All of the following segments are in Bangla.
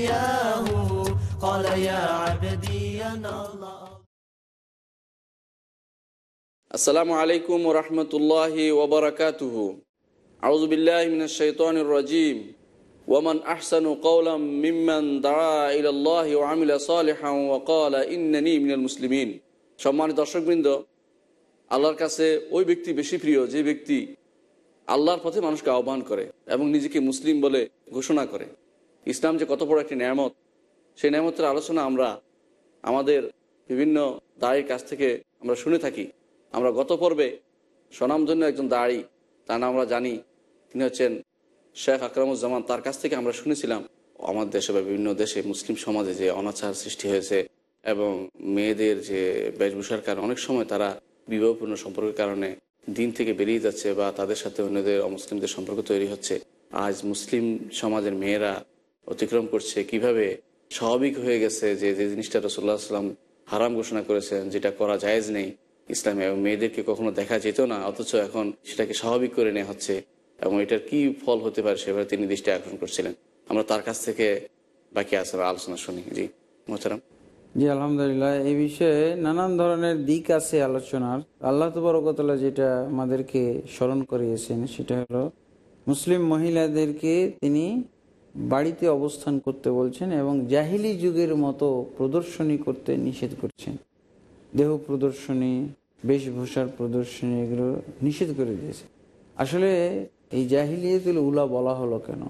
ناديت ياه قال يا عبدي أنا الله আসসালামু আলাইকুম ওরহমতুল্লাহি ওবরাকাতুহ আউযু বিল্লাহি মিনাশ শাইতানির রাজিম ওয়ামান আহসানু কওলাম মিম্মান দাআ ইলাল্লাহি ওয়া আমিলা সালিহান ওয়া ক্বালা ইন্নানি মিনাল মুসলিমিন সম্মানিত দর্শকবৃন্দ আল্লাহর কাছে ওই ব্যক্তি বেশি প্রিয় যে ব্যক্তি আল্লাহর পথে মানুষকে আহ্বান করে এবং নিজেকে মুসলিম বলে ঘোষণা করে ইসলাম যে কত বড় একটি নেয়ামত, সেই নেয়ামতের আলোচনা আমরা আমাদের বিভিন্ন দায়ের কাছ থেকে আমরা শুনে থাকি। আমরা গত পর্বে স্বনামধন্য একজন দাড়ি, তার নাম আমরা জানি, তিনি হচ্ছেন শেখ আকরামুজ্জামান, তার কাছ থেকে আমরা শুনেছিলাম, আমাদের দেশে বা বিভিন্ন দেশে মুসলিম সমাজে যে অনাচার সৃষ্টি হয়েছে এবং মেয়েদের যে বেশভূষার কারণে অনেক সময় তারা বিবাহপূর্ণ সম্পর্কের কারণে দিন থেকে বেরিয়ে যাচ্ছে বা তাদের সাথে অন্যদের অমুসলিমদের সম্পর্ক তৈরি হচ্ছে। আজ মুসলিম সমাজের মেয়েরা অতিক্রম করছে, কীভাবে স্বাভাবিক হয়ে গেছে যে যে জিনিসটা রসুল্লাহ আসলাম হারাম ঘোষণা করেছেন, যেটা করা জায়েজ নেই ইসলামে এবং মেয়েদেরকে কখনো দেখা যেত না, অথচ এখন সেটাকে স্বাভাবিক করে নেওয়া হচ্ছে এবং এটার কি ফল হতে পারে সেভাবে তিনি দৃষ্টি আকর্ষণ করছিলেন। আমরা তার কাছ থেকে বাকি আছে আলোচনা শুনি। জি, মোহতারাম। জি, আলহামদুলিল্লাহ। এই বিষয়ে নানান ধরনের দিক আছে আলোচনার। আল্লাহ তবরকতলা যেটা আমাদেরকে স্মরণ করিয়েছেন, সেটা হলো মুসলিম মহিলাদেরকে তিনি বাড়িতে অবস্থান করতে বলছেন এবং জাহিলি যুগের মতো প্রদর্শনী করতে নিষেধ করছেন। দেহ প্রদর্শনী, বেশভূষার প্রদর্শনী এগুলো নিষেধ করে দিয়েছে। আসলে এই জাহিলিয়তুল উলা বলা হলো কেন?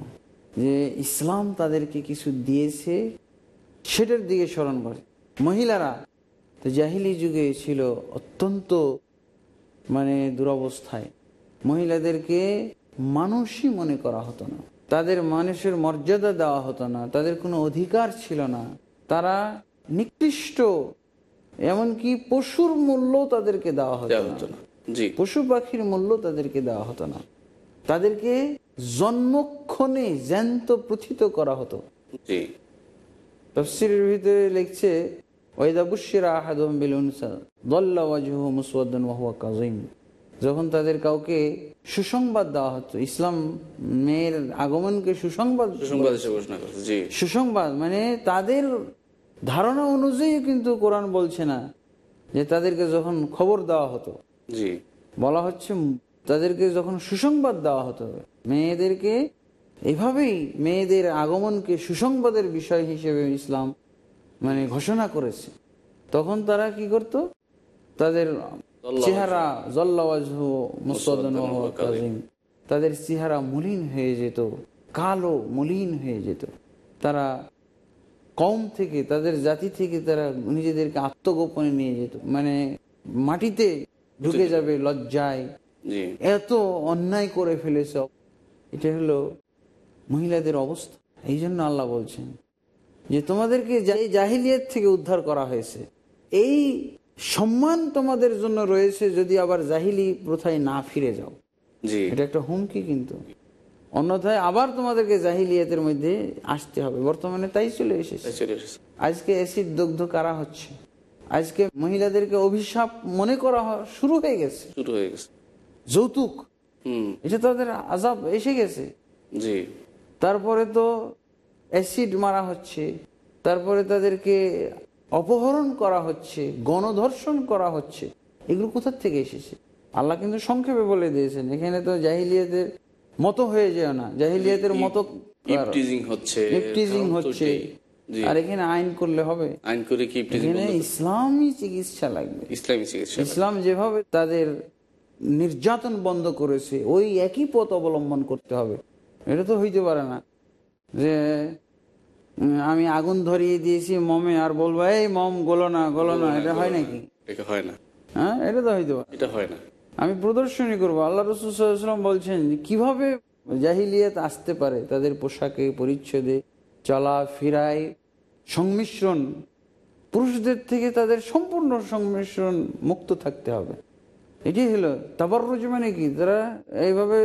যে ইসলাম তাদেরকে কিছু দিয়েছে, সেটার দিকে স্মরণ করে। মহিলারা, তো জাহিলি যুগে ছিল অত্যন্ত মানে দুরবস্থায়। মহিলাদেরকে মানুষই মনে করা হতো না। তাদের মানুষের মর্যাদা দেওয়া হতো না তাদের কোনো অধিকার ছিল না। তারা নিকৃষ্ট এমনকি পশুর মূল্য তাদেরকে দেওয়া হতো না। পশু পাখির মূল্য তাদেরকে দেওয়া হতো না। তাদেরকে জন্মক্ষণে জ্যান্ত প্রথিত করা হতো। তফসিরের ভিতরে লিখছে ওয়াইদাবুশিরা আহাদুম বিল উনসা দল্লা ওয়াজহু মুসওয়াদ্দান ওয়া হুয়া কাযীম। যখন তাদের কাউকে সুসংবাদ দেওয়া হতো ইসলাম মেয়ের আগমনকে সুসংবাদ সুসংবাদ মানে তাদের ধারণা অনুযায়ী কিন্তু কোরআন বলছে না যে তাদেরকে যখন খবর দেওয়া হতো। বলা হচ্ছে তাদেরকে যখন সুসংবাদ দেওয়া হতো মেয়েদেরকে এভাবেই মেয়েদের আগমনকে সুসংবাদের বিষয় হিসেবে ইসলাম মানে ঘোষণা করেছে। তখন তারা কি করত? তাদের চেহারা জল্লাওয়াজহু মুসদ্দান ওয়া তাদের চেহারা মলিন হয়ে যেত কালো মলিন হয়ে যেত। তারা কম থেকে তাদের জাতি থেকে তারা নিজেদেরকে আত্মগোপনে নিয়ে যেত। মানে মাটিতে ঢুকে যাবে লজ্জায়। এত অন্যায় করে ফেলেছ। এটা হলো মহিলাদের অবস্থা। এই জন্য আল্লাহ বলছেন যে তোমাদেরকে এই জাহিলিয়ত থেকে উদ্ধার করা হয়েছে এই সম্মান তোমাদের জন্য রয়েছে যদি আবার জাহিলি প্রথায় না ফিরে যাও। এটা একটা হুমকি কিন্তু। অন্যথায় আবার তোমাদেরকে জাহিলিয়াতের মধ্যে আসতে হবে। বর্তমানে তাই চলে এসেছে। আজকে অ্যাসিড দগ্ধ কারা হচ্ছে? আজকে মহিলাদেরকে অভিশাপ মনে করা শুরু হয়ে গেছে। শুরু হয়ে গেছে। যৌতুক। হুম। এটা তাদের আজাব এসে গেছে। জি। তারপরে তো অ্যাসিড মারা হচ্ছে। তারপরে তাদেরকে অপহরণ করা হচ্ছে গণধর্ষণ করা হচ্ছে এগুলো কোথার থেকে এসেছে? আল্লাহ কিন্তু সংক্ষেপে বলে দিয়েছেন এখানে তো জাহিলিয়াতের মতো হয়ে যায় না জাহিলিয়াতের মতো হচ্ছে হচ্ছে। আর এখানে আইন করলে হবে। আইন করে কি ইসলামী চিকিৎসা লাগবে। ইসলামী চিকিৎসা ইসলাম যেভাবে তাদের নির্যাতন বন্ধ করেছে ওই একই পথ অবলম্বন করতে হবে। এটা তো হইতে পারে না যে আমি আগুন ধরিয়ে দিয়েছি মমে আর বলব এই মম গলো না গলো না এটা হয় নাকি? এটা হয় না। হ্যাঁ এটা তো পারে। এটা হয় না। আমি প্রদর্শনী করব। আল্লাহ রসুলাম বলছেন কীভাবে জাহিলিয়াত আসতে পারে? তাদের পোশাকে পরিচ্ছদে চলা ফিরায় সংমিশ্রণ পুরুষদের থেকে তাদের সম্পূর্ণ সংমিশ্রণ মুক্ত থাকতে হবে। এটি হলো তাবাররুজ মানে কি? তারা এইভাবে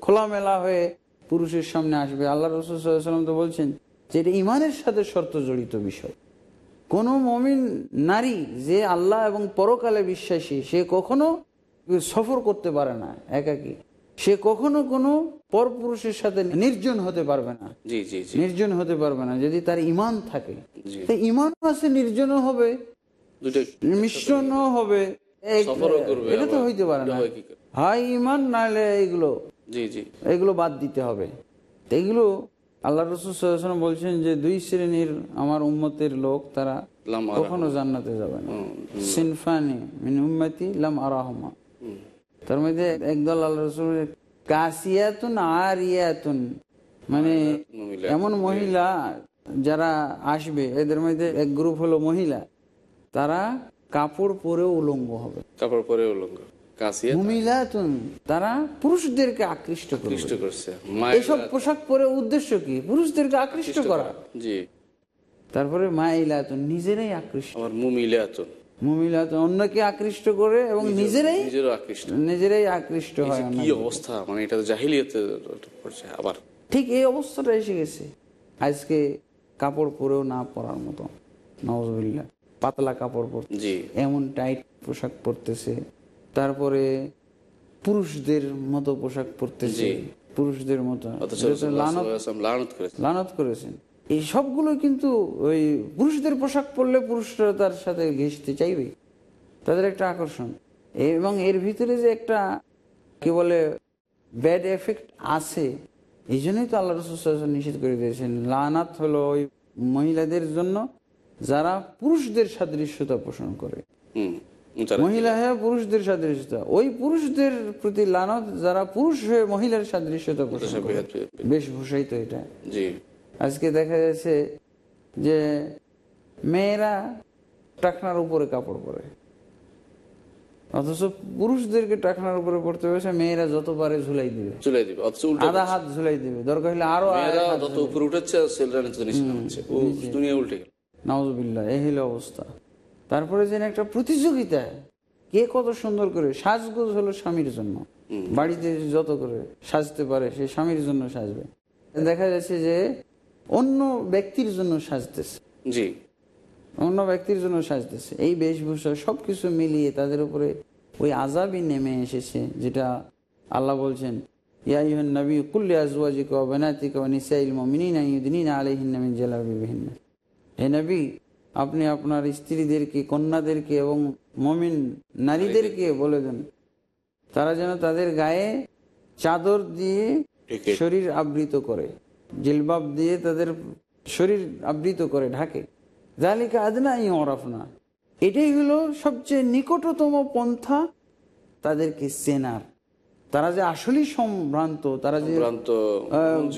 খোলামেলা হয়ে পুরুষের সামনে আসবে। আল্লাহ রসুলাম তো বলছেন যে এটা ইমানের সাথে শর্ত জড়িত বিষয়। কোনো মমিন নারী যে আল্লাহ এবং পরকালে বিশ্বাসী সে কখনো সফর করতে পারে না একাকি। সে কখনো কোনো পরপুরুষের সাথে নির্জন হতে পারবে না। নির্জন হতে পারবে না যদি তার ইমান থাকে। ইমান আছে নির্জনও হবে। দুটো মিশ্রণও হবে। এটা তো হইতে পারে না। হাই ইমান নাহলে জি এগুলো বাদ দিতে হবে। এগুলো আল্লাহ রসুল বলছেন যে দুই শ্রেণির আমার উম্মতের লোক তারা কখনো জান্নাতে যাবে না। সিনফানি মিন উম্মতি লাম আরাহমা। তার মধ্যে একদল আল্লাহ রসুল কাসিয়াতুন আর ইয়াতুন মানে এমন মহিলা যারা আসবে এদের মধ্যে এক গ্রুপ হলো মহিলা তারা কাপড় পরেও উলঙ্গ হবে। কাপড় পরে উলঙ্গ। তারা পুরুষদেরকে আকৃষ্ট আকৃষ্ট করছে। এইসব পোশাক পরে উদ্দেশ্য কি? পুরুষদেরকে আকৃষ্ট করা। জি। তারপরে মাইলাতুন নিজেরাই আকৃষ্ট। আমার মুমিলাতুন। মহিলাতুন অন্যকে আকৃষ্ট করে এবং নিজেরাই আকৃষ্ট। নিজেরাই আকৃষ্ট হয় কি অবস্থা? মানে এটা তো জাহিলিয়াতে পড়ছে আবার। ঠিক এই অবস্থাটা এসে গেছে। আজকে কাপড় পরেও না পরার মতো। নওয়াজবিল্লা পাতলা কাপড় পর জি। এমন টাইট পোশাক পরতেছে। তারপরে পুরুষদের মতো পোশাক পরতেছে। পুরুষদের মতো। লানত লানত করেছে লানত করেছেন। এই সবগুলো কিন্তু ওই পুরুষদের পোশাক পরলে পুরুষরা তার সাথে ঘেঁষতে চাইবে। তাদের একটা আকর্ষণ। এবং এর ভিতরে যে একটা কি বলে ব্যাড এফেক্ট আছে এই জন্যই তো আল্লাহ রসুল নিষেধ করে দিয়েছেন। লানাত হলো ওই মহিলাদের জন্য যারা পুরুষদের সাদৃশ্যতা পোষণ করে। মহিলা হয়ে পুরুষদের সাদৃশ্যতা ওই পুরুষদের প্রতি লানত যারা পুরুষ হয়ে মহিলার সাদৃশ্যতা বেশভূষাই তো এটা। আজকে দেখা যাচ্ছে যে মেয়েরা টাকনার উপরে কাপড় পরে। অথচ পুরুষদেরকে টাকনার উপরে পড়তে হয়েছে মেয়েরা যত পারে ঝুলাই দিবে। চলে দিবে অথচ আধা হাত ঝুলাই দিবে। দরকার হলে আরও যত উপরে উঠেছে ছেলেরা নিচে নিচে নামছে দুনিয়া উল্টে গেল। নওয়াজবিল্লা এই হলো অবস্থা। তারপরে যেন একটা প্রতিযোগিতা কে কত সুন্দর করে সাজগোজ হলো স্বামীর জন্য। বাড়িতে যত করে সাজতে পারে সে স্বামীর জন্য সাজবে। দেখা যাচ্ছে যে অন্য ব্যক্তির জন্য সাজতেছে। জি। অন্য ব্যক্তির জন্য সাজতেছে। এই বেশভূষা সবকিছু মিলিয়ে তাদের উপরে ওই আজাবই নেমে এসেছে যেটা আল্লাহ বলছেন ইয়া কুল্লি আজওয়াজিকা বানাতিকা নিসাইল মুমিনিনা হে নবী আপনি আপনার স্ত্রীদেরকে কন্যাদেরকে এবং মমিন নারীদেরকে বলে দেন। তারা যেন তাদের গায়ে চাদর দিয়ে শরীর আবৃত করে জিলবাব দিয়ে তাদের শরীর আবৃত করে ঢাকে। জালিকা আদনা ই না এটাই হলো সবচেয়ে নিকটতম পন্থা তাদেরকে চেনার তারা যে আসলেই সম্ভ্রান্ত তারা যে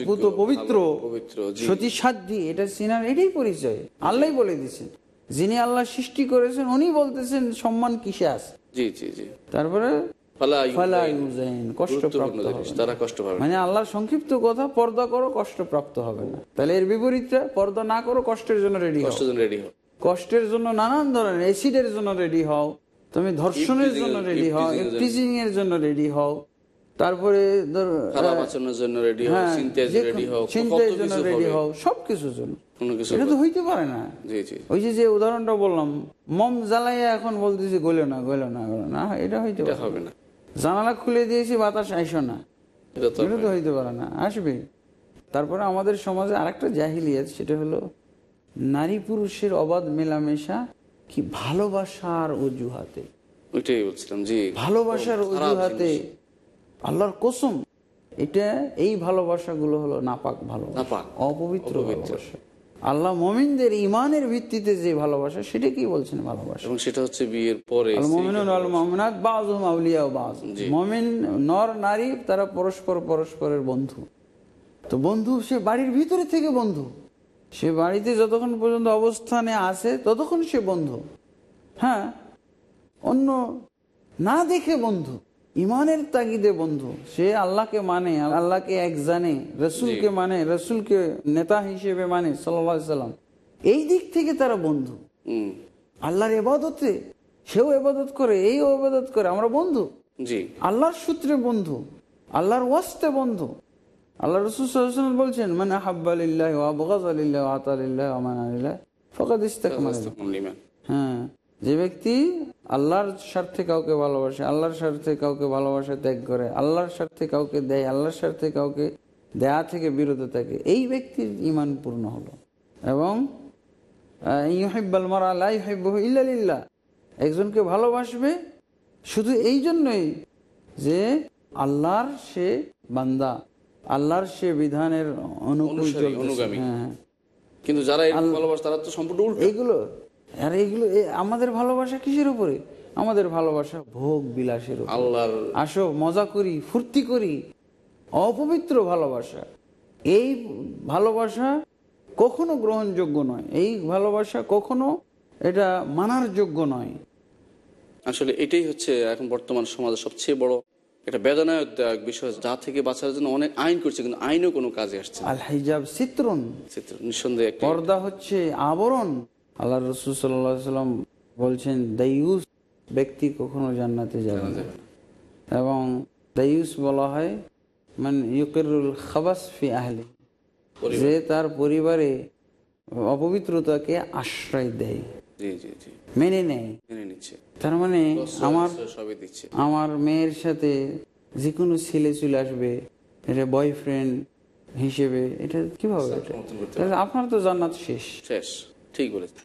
পুত পবিত্র ভালো, পবিত্র জি। সতী সাধ্যী এটা চেনার এটাই পরিচয়। আল্লাহ বলে দিচ্ছেন যিনি আল্লাহ সৃষ্টি করেছেন উনি বলতেছেন সম্মান কিসে আছে? জি জি জি। তারপরে। মানে আল্লাহর সংক্ষিপ্ত কথা পর্দা করো কষ্ট প্রাপ্ত হবে না। তাহলে এর বিপরীতটা পর্দা না করো কষ্টের জন্য রেডি কষ্টের জন্য রেডি কষ্টের জন্য নানান ধরনের অ্যাসিডের জন্য রেডি হও। তুমি ধর্ষণের জন্য রেডি হও টিচিং এর জন্য রেডি হও। তারপরে ধর- জন্য রেডি হোক রেডি হোক কত জন্য রেডি হবে। সব কিছুর জন্য। এটা তো হইতে পারে না। জি জি। ওই যে যে উদাহরণটা বললাম মম জ্বালাইয়া এখন বলতেছি গলে না গলে না গলে না এটা হইতে হবে না। জানালা খুলে দিয়েছি বাতাস আইসো না। এটা তো হইতে পারে না আসবে। তারপরে আমাদের সমাজে আরেকটা জাহিলিয়াত সেটা হলো নারী পুরুষের অবাধ মেলামেশা কি ভালোবাসার অজুহাতে? ওইটাই বলছিলাম জি। ভালোবাসার অজুহাতে। আল্লাহর কসম এটা এই ভালোবাসাগুলো হলো নাপাক ভালোবাসা নাপাক, অপবিত্র। ভালোবাসা। আল্লাহ মমিনদের ইমানের ভিত্তিতে যে ভালোবাসা সেটা কি বলছেন ভালোবাসা? এবং সেটা হচ্ছে বিয়ের পরে। মুমিন নর নারী তারা পরস্পর পরস্পরের বন্ধু। তো বন্ধু সে বাড়ির ভিতরে থেকে বন্ধু। সে বাড়িতে যতক্ষণ পর্যন্ত অবস্থানে আছে ততক্ষণ সে বন্ধু। হ্যাঁ অন্য না দেখে বন্ধু। ইমানের তাগিদে বন্ধু। সে আল্লাহকে মানে আল্লাহকে এক জানে রসুলকে মানে রসুলকে নেতা হিসেবে মানে সাল্লা সাল্লাম। এই দিক থেকে তারা বন্ধু। আল্লাহর এবাদতে সেও এবাদত করে এই এবাদত করে আমরা বন্ধু। আল্লাহর সূত্রে বন্ধু। আল্লাহর ওয়াস্তে বন্ধু। আল্লাহ রসুল বলছেন মানে হাব্বালিল্লাহ আবগাজ আলিল্লাহ আতালিল্লাহ আমান আলিল্লাহ ইস্তাকমাল হ্যাঁ। যে ব্যক্তি আল্লাহর স্বার্থে কাউকে ভালোবাসে আল্লাহর স্বার্থে কাউকে ভালোবাসা ত্যাগ করে। আল্লাহর স্বার্থে কাউকে দেয় আল্লাহর স্বার্থে কাউকে দেয়া থেকে বিরত থাকে। এই ব্যক্তির ইমান পূর্ণ হলো। এবং ইহিব্বাল মারা আল্লাহ ইল্লালিল্লাহ একজনকে ভালোবাসবে শুধু এই জন্যই যে আল্লাহর সে বান্দা আল্লাহর সে বিধানের অনুকূল। হ্যাঁ হ্যাঁ। কিন্তু যারা ভালোবাসে তারা তো সম্পূর্ণ এইগুলো আর এইগুলো আমাদের ভালোবাসা কিসের উপরে? আমাদের ভালোবাসা ভোগ বিলাসের উপরে। আল্লাহর আসো মজা করি ফুর্তি করি। অপবিত্র ভালোবাসা। এই ভালোবাসা কখনো গ্রহণযোগ্য নয়। এই ভালোবাসা কখনো এটা মানার যোগ্য নয়। আসলে এটাই হচ্ছে এখন বর্তমান সমাজের সবচেয়ে বড় একটা বেদনায়ক বিষয় যা থেকে বাঁচার জন্য অনেক আইন করছে কিন্তু আইনও কোনো কাজে আসছে আল হিজাব চিত্রন চিত্র নিঃসন্দেহে পর্দা হচ্ছে আবরণ। আল্লাহ রসুল সাল্লাহ সাল্লাম বলছেন দাইউস ব্যক্তি কখনো জান্নাতে যাবে না। এবং দাইউস বলা হয় মানে ইউকেরুল খাবাস ফি আহলি। যে তার পরিবারে অপবিত্রতাকে আশ্রয় দেয় মেনে নেয়। তার মানে আমার আমার মেয়ের সাথে যে কোনো ছেলে চলে আসবে এটা বয়ফ্রেন্ড হিসেবে এটা কীভাবে? আপনার তো জান্নাত শেষ। শেষ। ঠিক বলেছে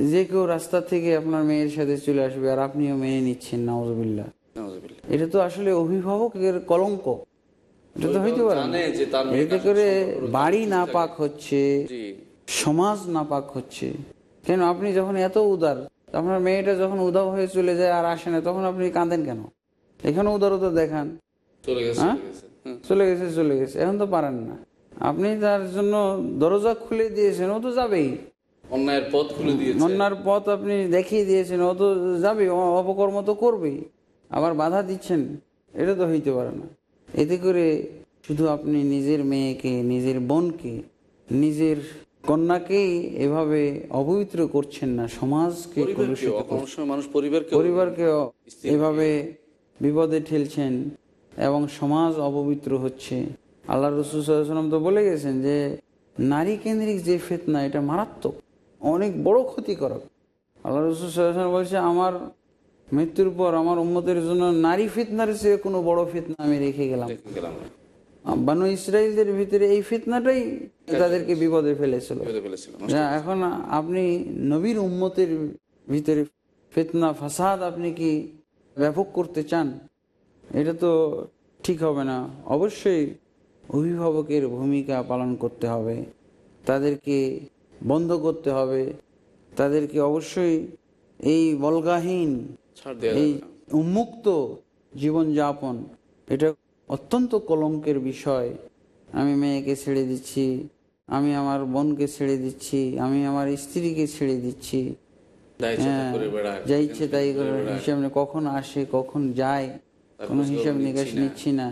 যে কেউ রাস্তা থেকে আপনার মেয়ের সাথে চলে আসবে আর আপনিও মেনে নিচ্ছেন নওয়াজবিল্লা এটা তো আসলে অভিভাবকের কলঙ্ক। এটা তো হইতে পারে না। জানে যে তার মেয়ে এতে করে বাড়ি না পাক হচ্ছে সমাজ না পাক হচ্ছে। কেন? আপনি যখন এত উদার আপনার মেয়েটা যখন উদাও হয়ে চলে যায় আর আসে না তখন আপনি কাঁদেন কেন? এখানে উদারতা দেখান? চলে গেছে হ্যাঁ। চলে গেছে চলে গেছে। এখন তো পারেন না। আপনি তার জন্য দরজা খুলে দিয়েছেন ও তো যাবেই। অন্যায়ের পথ খুলে দিয়েছে। অন্যার পথ আপনি দেখিয়ে দিয়েছেন ও তো যাবে অপকর্ম তো করবেই আবার বাধা দিচ্ছেন এটা তো হইতে পারে না। এতে করে শুধু আপনি নিজের মেয়েকে নিজের বোনকে নিজের কন্যাকেই এভাবে অপবিত্র করছেন না সমাজকে পরিবারকে এভাবে বিপদে ঠেলছেন এবং সমাজ অপবিত্র হচ্ছে। আল্লাহ রসুলাম তো বলে গেছেন যে নারী কেন্দ্রিক যে ফেতনা এটা মারাত্মক। অনেক বড় ক্ষতিকারক। আল্লাহ রসুলাম বলছে আমার মৃত্যুর পর আমার উন্মতের জন্য নারী ফিতনার চেয়ে কোনো বড় ফিতনা আমি রেখে গেলাম। বানু ইসরায়েলদের ভিতরে এই ফিতনাটাই তাদেরকে বিপদে ফেলেছিল। এখন আপনি নবীর উম্মতের ভিতরে ফিতনা ফাসাদ আপনি কি ব্যাপক করতে চান? এটা তো ঠিক হবে না। অবশ্যই অভিভাবকের ভূমিকা পালন করতে হবে। তাদেরকে বন্ধ করতে হবে। তাদেরকে অবশ্যই এই বলগাহীন এই উন্মুক্ত জীবনযাপন এটা অত্যন্ত কলঙ্কের বিষয়। আমি মেয়েকে ছেড়ে দিচ্ছি আমি আমার বোনকে ছেড়ে দিচ্ছি আমি আমার স্ত্রীকে ছেড়ে দিচ্ছি। যা হ্যাঁ, ইচ্ছে তাই হিসাব কখন আসে কখন যায় কোনো হিসাব নিকাশ নিচ্ছি না।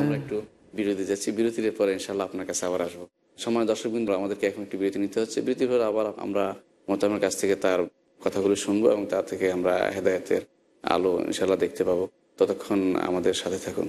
আমরা একটু বিরতি যাচ্ছি। বিরতির পরে ইনশাল্লাহ আপনার কাছে আবার আসব। সময় দর্শক বিন্দু, আমাদেরকে এখন একটি বিরতি নিতে হচ্ছে। বিরতি পরে আবার আমরা মোতামের কাছ থেকে তার কথাগুলো শুনব এবং তার থেকে আমরা হেদায়তের আলো ইনশাল্লাহ দেখতে পাবো। ততক্ষণ আমাদের সাথে থাকুন।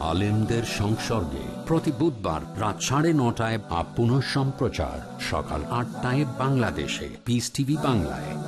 আলেমদের সংসর্গে প্রতি বুধবার রাত সাড়ে নটায় বা পুনঃ সম্প্রচার সকাল আটটায় বাংলাদেশে। পিস টিভি বাংলায়।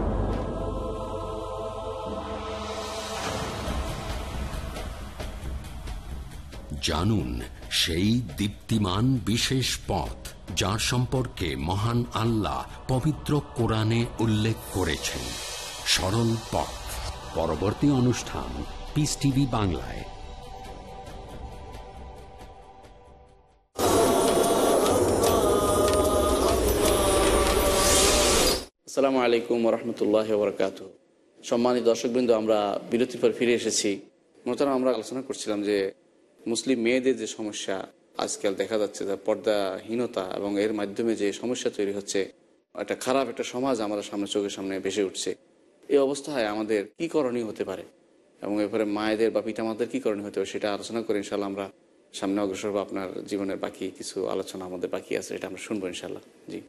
জানুন সেই দীপ্তিমান বিশেষ পথ যার সম্পর্কে মহান আল্লাহ পবিত্র কোরআনে উল্লেখ করেছেন। সরল পথ। পরবর্তী অনুষ্ঠান পিস টিভি বাংলায়। আসসালামু আলাইকুম রহমতুল্লাহ বরকাত সম্মানিত দর্শকবৃন্দ, আমরা বিরতির পর ফিরে এসেছি। মোতারা আমরা আলোচনা করছিলাম যে মুসলিম মেয়েদের যে সমস্যা আজকাল দেখা যাচ্ছে যে পর্দাহীনতা এবং এর মাধ্যমে যে সমস্যা তৈরি হচ্ছে, একটা খারাপ একটা সমাজ আমাদের সামনে, চোখের সামনে ভেসে উঠছে। এই অবস্থায় আমাদের কি করণীয় হতে পারে? এবং এরপরে মায়েদের বা পিতামাদের কি করণীয় হতে পারে সেটা আলোচনা করে ইনশাল্লাহ আমরা সামনে অগ্রসর হব। আপনার জীবনের বাকি কিছু আলোচনা আমাদের বাকি আছে, এটা আমরা শুনব ইনশাল্লাহ জি।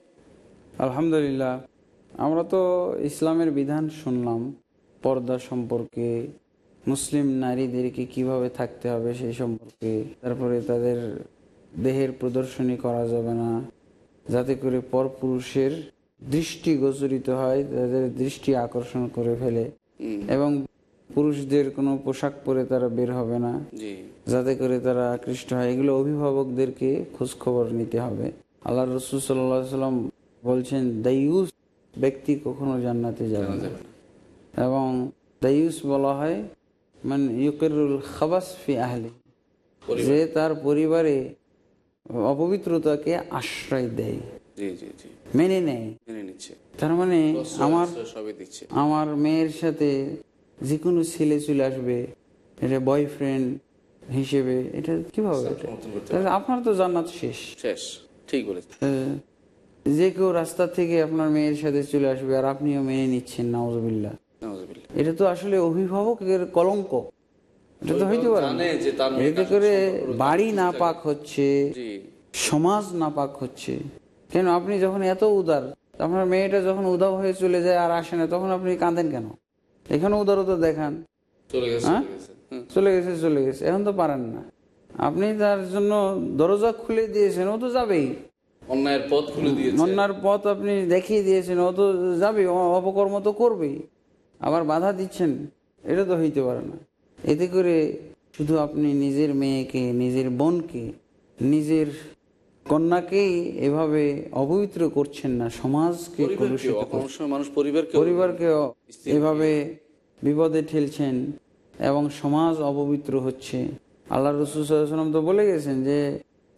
আলহামদুলিল্লাহ, আমরা তো ইসলামের বিধান শুনলাম, পর্দা সম্পর্কে মুসলিম নারীদেরকে কীভাবে থাকতে হবে সেই সম্পর্কে তারপরে তাদের দেহের প্রদর্শনী করা যাবে না যাতে করে পরপুরুষের দৃষ্টি গোচরিত হয় তাদের দৃষ্টি আকর্ষণ করে ফেলে এবং পুরুষদের কোনো পোশাক পরে তারা বের হবে না। যাতে করে তারা আকৃষ্ট হয়। এগুলো অভিভাবকদেরকে খোঁজখবর নিতে হবে। আল্লাহ রসুল সাল্লাহ সাল্লাম বলছেন দাইউস ব্যক্তি কখনো জান্নাতে যাবে না। এবং দাইউস বলা হয় মানে ইউকেরুল খাবাস ফি আহলি যে তার পরিবারে অপবিত্রতাকে আশ্রয় দেয়। মেনে নেয়। তার মানে আমার আমার মেয়ের সাথে যে কোনো ছেলে চলে আসবে এটা বয়ফ্রেন্ড হিসেবে এটা কীভাবে? আপনার তো জান্নাত শেষ। শেষ ঠিক বলেছে যে কেউ রাস্তা থেকে আপনার মেয়ের সাথে চলে আসবে আর আপনিও মেনে নিচ্ছেন নাউজুবিল্লাহ। এটা তো আসলে অভিভাবকের কলঙ্ক। এটা তো হইতে পারে এতে করে বাড়ি না পাক হচ্ছে সমাজ না পাক হচ্ছে। কেন আপনি যখন এত উদার আপনার মেয়েটা যখন উদাও হয়ে চলে যায় আর আসে না তখন আপনি কাঁদেন কেন? এখানে উদারতা দেখান। চলে গেছে হ্যাঁ? চলে গেছে। এখন তো পারেন না। আপনি তার জন্য দরজা খুলে দিয়েছেন ও তো যাবেই। অন্যায়ের পথ খুলে দিয়েছে। অন্যার পথ আপনি দেখিয়ে দিয়েছেন ও তো যাবে অপকর্ম তো করবেই। আবার বাধা দিচ্ছেন এটা তো হইতে পারে না। এতে করে শুধু আপনি নিজের মেয়েকে নিজের বোনকে নিজের কন্যাকেই এভাবে অপবিত্র করছেন না সমাজকে পরিবারকে এভাবে বিপদে ঠেলছেন এবং সমাজ অপবিত্র হচ্ছে। আল্লাহ রসুলাম তো বলে গেছেন যে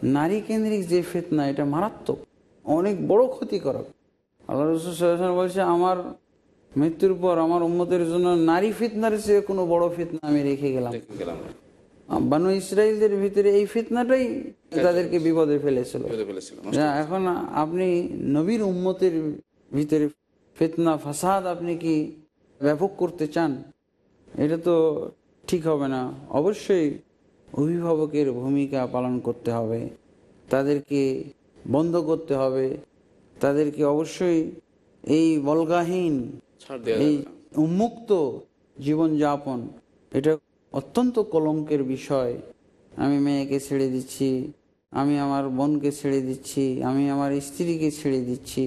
নারী কেন্দ্রিক যে ফেতনা এটা মারাত্মক অনেক বড় ক্ষতিকারক। আল্লাহ রসুল বলছে আমার মৃত্যুর পর আমার উম্মতের জন্য নারী ফিতনার চেয়ে কোনো বড় ফিতনা আমি রেখে গেলাম। বানু ইসরায়েলদের ভিতরে এই ফিতনাটাই তাদেরকে বিপদে ফেলেছিল। এখন আপনি নবীর উম্মতের ভিতরে ফিতনা ফাসাদ আপনি কি ব্যাপক করতে চান? এটা তো ঠিক হবে না। অবশ্যই অভিভাবকের ভূমিকা পালন করতে হবে। তাদেরকে বন্ধ করতে হবে। তাদেরকে অবশ্যই এই বলগাহীন এই উন্মুক্ত জীবনযাপন এটা অত্যন্ত কলঙ্কের বিষয়। আমি মেয়েকে ছেড়ে দিচ্ছি আমি আমার বোনকে ছেড়ে দিচ্ছি আমি আমার স্ত্রীকে ছেড়ে দিচ্ছি।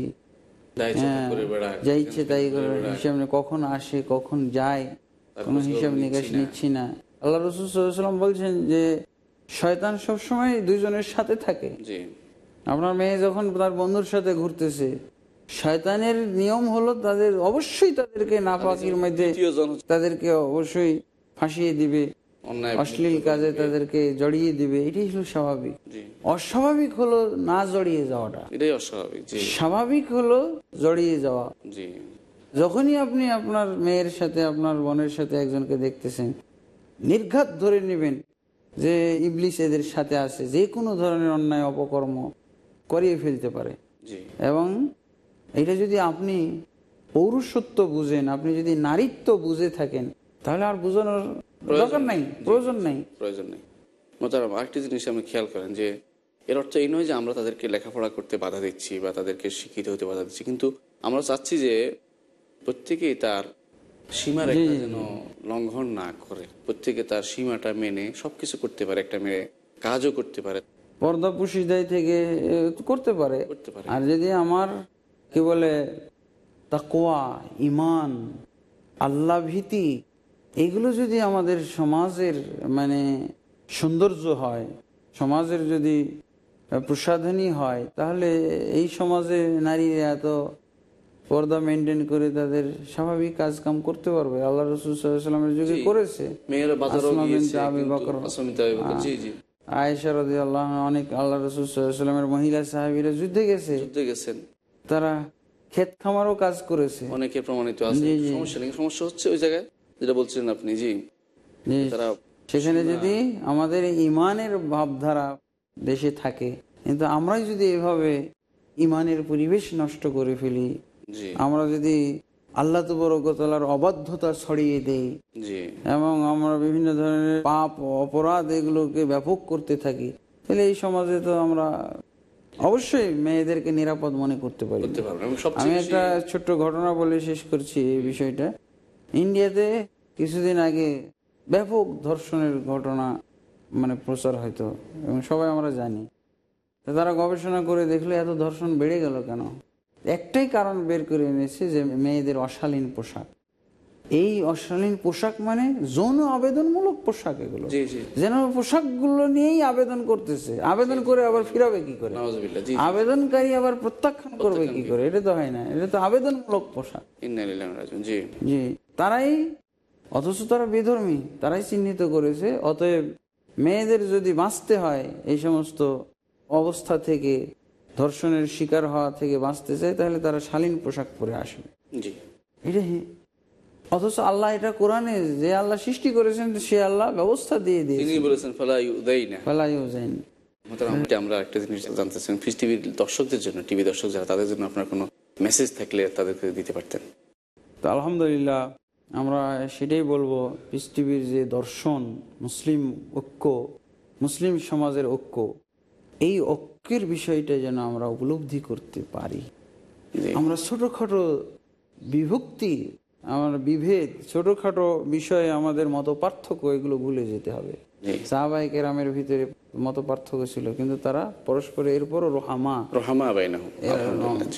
যা হ্যাঁ, ইচ্ছে তাই করে করে হিসাব কখন আসে কখন যায় কোনো হিসাব নিকাশ নিচ্ছি না। নিচ্ছি না। আল্লাহ রসুলাম বলছেন যে শয়তান সবসময় দুইজনের সাথে থাকে। আপনার মেয়ে যখন তার বন্ধুর সাথে ঘুরতেছে শয়তানের নিয়ম হলো তাদের অবশ্যই তাদেরকে নাপাকির মধ্যে তাদেরকে অবশ্যই ফাঁসিয়ে দিবে অশ্লীল কাজে তাদেরকে জড়িয়ে দিবে এটাই হলো স্বাভাবিক। অস্বাভাবিক হলো না জড়িয়ে যাওয়াটা। এটাই অস্বাভাবিক স্বাভাবিক হলো জড়িয়ে যাওয়া। যখনই আপনি আপনার মেয়ের সাথে আপনার বোনের সাথে একজনকে দেখতেছেন নির্ঘাত ধরে নেবেন যে ইবলিশ এদের সাথে আছে যে কোনো ধরনের অন্যায় অপকর্ম করিয়ে ফেলতে পারে। এবং এটা যদি আপনি পৌরুষত্ব বুঝেন আপনি যদি নারীত্ব বুঝে থাকেন তাহলে আর বুঝানোর দরকার নাই। প্রয়োজন নাই। প্রয়োজন নেই। মোতারাম আরেকটি জিনিস আপনি খেয়াল করেন যে এর অর্থ এই নয় যে আমরা তাদেরকে লেখাপড়া করতে বাধা দিচ্ছি বা তাদেরকে শিক্ষিত হতে বাধা দিচ্ছি কিন্তু আমরা চাচ্ছি যে প্রত্যেকেই তার সীমার যেন লঙ্ঘন না করে। প্রত্যেকে তার সীমাটা মেনে সবকিছু করতে পারে একটা মেয়ে কাজও করতে পারে। পর্দা পুশিদাই থেকে করতে পারে। করতে পারে। আর যদি আমার কি বলে? তাকোয়া ইমান আল্লাহ ভীতি এগুলো যদি আমাদের সমাজের মানে সৌন্দর্য হয় সমাজের যদি প্রসাধনী হয় তাহলে এই সমাজে নারীরা এত পর্দা মেনটেন করে তাদের স্বাভাবিক কাজ কাম করতে পারবে। আল্লাহ রসুলের যুগে করেছে। আয়েশা আল্লাহ অনেক আল্লাহ রসুলের মহিলা সাহাবিরা যুদ্ধে গেছে। যুদ্ধে গেছেন। তারা ক্ষেত খামারও কাজ করেছে। অনেকে প্রমাণিত আছে। সমস্যা নেই সমস্যা হচ্ছে ওই জায়গায় যেটা বলছিলেন আপনি জি। তারা সেখানে যদি আমাদের ইমানের ভাবধারা দেশে থাকে কিন্তু আমরাই যদি এভাবে ইমানের পরিবেশ নষ্ট করে ফেলি আমরা যদি আল্লাহ তবরকতলার অবাধ্যতা ছড়িয়ে দেই এবং আমরা বিভিন্ন ধরনের পাপ অপরাধ এগুলোকে ব্যাপক করতে থাকি তাহলে এই সমাজে তো আমরা অবশ্যই মেয়েদেরকে নিরাপদ মনে করতে পারি। আমি একটা ছোট্ট ঘটনা বলে শেষ করছি এই বিষয়টা। ইন্ডিয়াতে কিছুদিন আগে ব্যাপক ধর্ষণের ঘটনা মানে প্রচার হয়তো এবং সবাই আমরা জানি। তো তারা গবেষণা করে দেখল এত ধর্ষণ বেড়ে গেল কেন? একটাই কারণ বের করে এনেছে যে মেয়েদের অশালীন পোশাক। এই অশালীন পোশাক মানে যৌন আবেদনমূলক পোশাক এগুলো। যেন পোশাকগুলো নিয়েই আবেদন করতেছে। আবেদন করে আবার ফিরাবে কি করে? আবেদনকারী আবার প্রত্যাখ্যান করবে কি করে? এটা তো হয় না। এটা তো আবেদনমূলক পোশাক। জি। জি। তারাই অথচ তারা বেধর্মী তারাই চিহ্নিত করেছে। অতএব মেয়েদের যদি বাঁচতে হয় এই সমস্ত অবস্থা থেকে ধর্ষণের শিকার হওয়া থেকে বাঁচতে চায় তাহলে তারা শালীন পোশাক পরে আসবে। জি। এটা অথচ আল্লাহ এটা কোরআনে যে আল্লাহ সৃষ্টি করেছেন সে আল্লাহ ব্যবস্থা দিয়ে তিনি বলেছেন ফালা ইউদাইনা। ফেলাইও যায়নি এটা আমরা একটা জিনিস জানতে ফিস টিভির দর্শকদের জন্য টিভি দর্শক যারা তাদের জন্য আপনার কোনো মেসেজ থাকলে তাদেরকে দিতে পারতেন? তো আলহামদুলিল্লাহ আমরা সেটাই বলব পিস টিভির যে দর্শন মুসলিম ঐক্য মুসলিম সমাজের ঐক্য এই ঐক্যের বিষয়টা যেন আমরা উপলব্ধি করতে পারি। আমরা ছোটোখাটো বিভক্তি আমার বিভেদ ছোটোখাটো বিষয়ে আমাদের মতো পার্থক্য এগুলো ভুলে যেতে হবে। জি। সাহাবাই কেরামের ভিতরে মত পার্থক্য ছিল কিন্তু তারা পরস্পরে এরপরও রোহামা। রহমা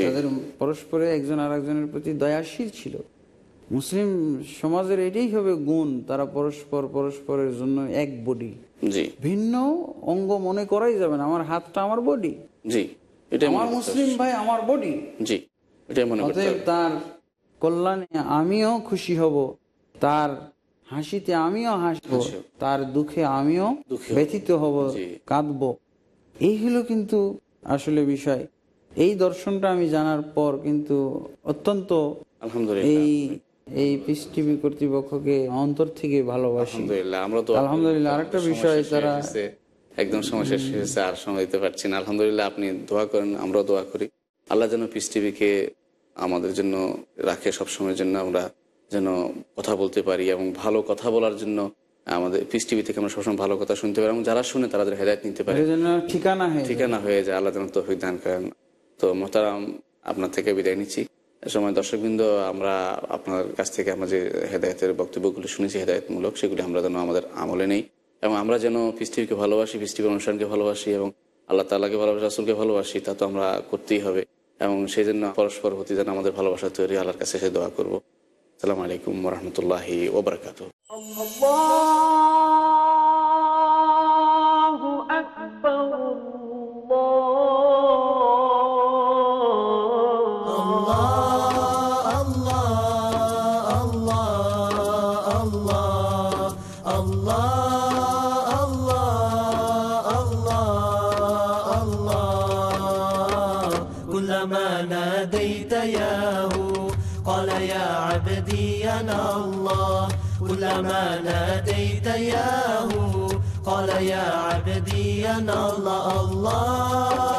তাদের পরস্পরে একজন আরেকজনের প্রতি দয়াশীল ছিল। মুসলিম সমাজের এটাই হবে গুণ তারা পরস্পর পরস্পরের জন্য এক বডি ভিন্ন অঙ্গ মনে করাই যাবে না আমার হাতটা আমার বডি জি এটাই আমার মুসলিম ভাই আমার বডি। জি এটাই মনে করতে তার কল্যাণে আমিও খুশি হব তার হাসিতে আমিও হাসবো হব। তার দুঃখে আমিও ব্যথিত হব। কাঁদবো। এই হলো কিন্তু আসলে বিষয়। এই দর্শনটা আমি জানার পর কিন্তু অত্যন্ত আলহামদুলিল্লাহ। এই এই পিস টিভি কর্তৃপক্ষকে অন্তর থেকে ভালোবাসি। আলহামদুলিল্লাহ আমরা তো আলহামদুলিল্লাহ আরেকটা বিষয় তারা একদম সময় শেষ হয়েছে আর সময় দিতে পারছি না। আলহামদুলিল্লাহ আপনি দোয়া করেন আমরাও দোয়া করি। আল্লাহ যেন পিস টিভিকে আমাদের জন্য রাখে সবসময়ের জন্য আমরা যেন কথা বলতে পারি এবং ভালো কথা বলার জন্য আমাদের পিস টিভি থেকে আমরা সবসময় ভালো কথা শুনতে পারি এবং যারা শুনে তারা হেদায়ত নিতে পারে। ঠিকানা হয়ে ঠিকানা হয়ে যায়। আল্লাহ যেন তৌফিক দান করেন। তো মোহতারাম আপনার থেকে বিদায় নিচ্ছি। এ সময় দর্শকবৃন্দ আমরা আপনার কাছ থেকে আমরা যে হেদায়তের বক্তব্যগুলো শুনেছি হেদায়তমূলক সেগুলি আমরা যেন আমাদের আমলে নেই এবং আমরা যেন পৃথিবীকে ভালোবাসি পৃথিবীর অনুষ্ঠানকে ভালোবাসি এবং আল্লাহ তাল্লাহকে ভালোবাসি রাসুলকে ভালোবাসি তা তো আমরা করতেই হবে। এবং সেই জন্য পরস্পর প্রতি যেন আমাদের ভালোবাসা তৈরি আল্লাহর কাছে সে দোয়া করব। আসসালামু আলাইকুম রহমতুল্লাহি ওবরাকাতু كلما ناديت ياه قال يا عبدي أنا الله الله.